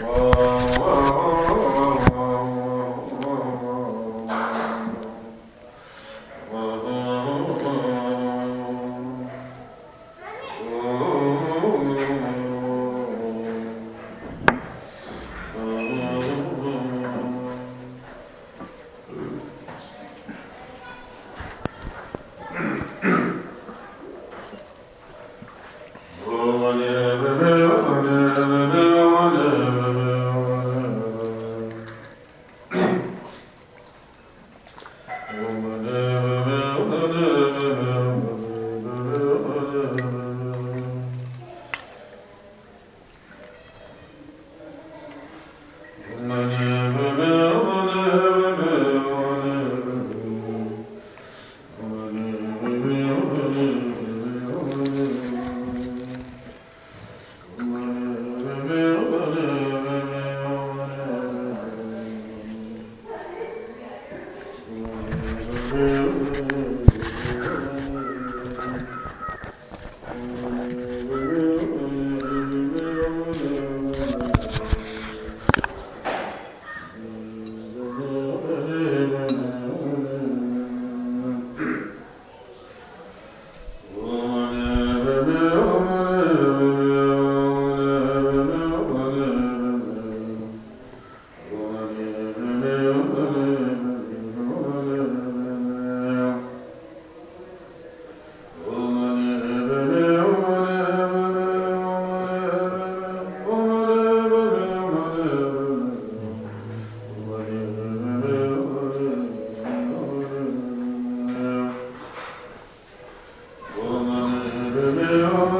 Whoa, whoa. Amen. Amen.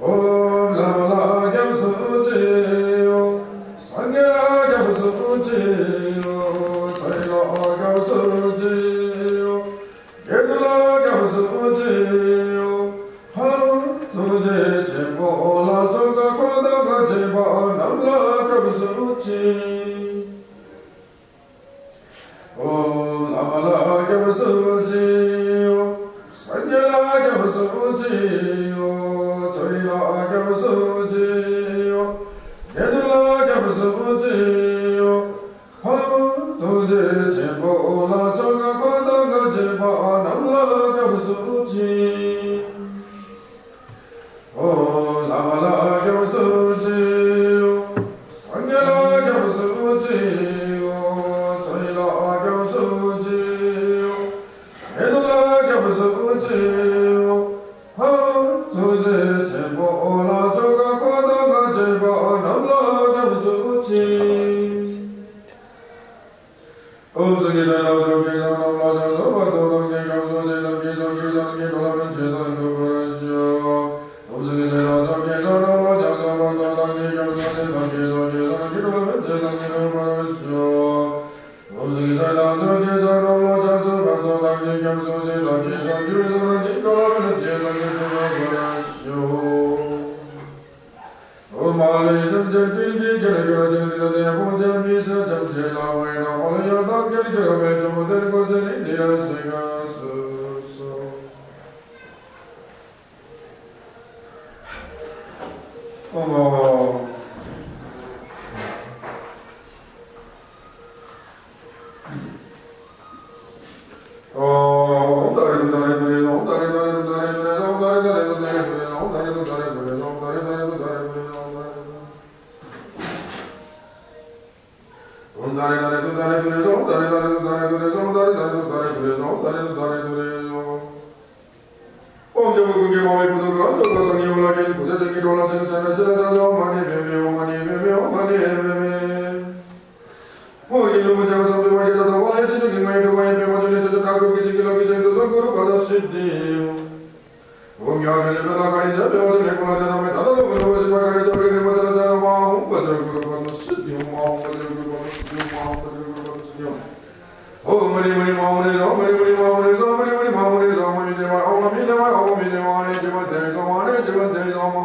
Oh زوجي قول أملاك وزوجي سجلاك وزوجي طيلاك وزوجي يدلاك وزوجي 도대체 몰라 정하고 나가지 봐 남라가 무서지 Oh.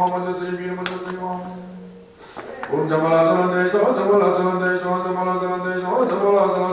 محمد 옴 정말 아산한데 저 정말 아산한데 저 정말 아산한데 저 정말 아산한데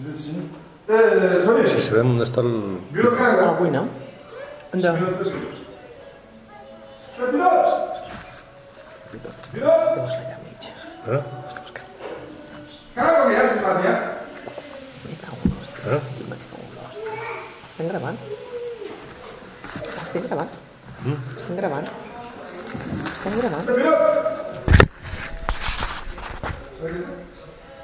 Si sabem on està el... Ah, avui no. Allà. Estàs allà Estem gravant? Estem gravant? Estem gravant? Estem gravant? Estem gravant?